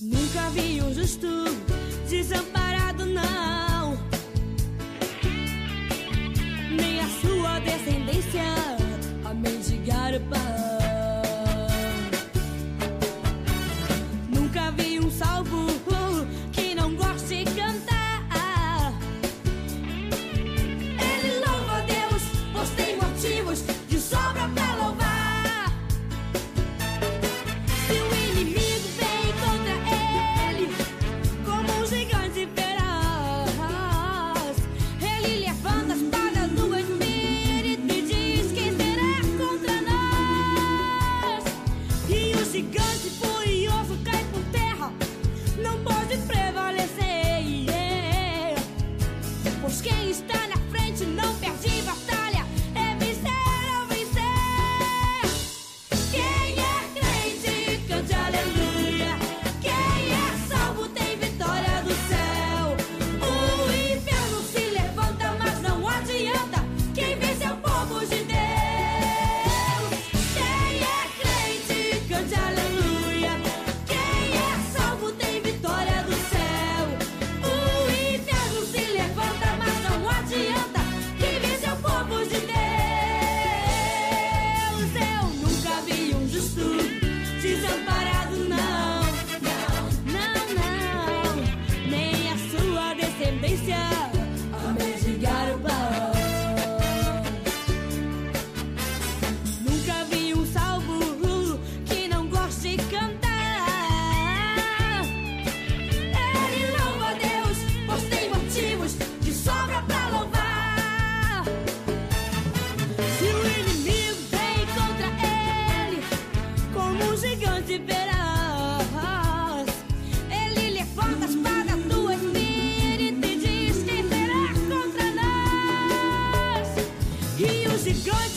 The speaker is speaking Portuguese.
Nunca vi um justo desamparado, não. Nem a sua descendência a mendigar o pão. Gracias. you're going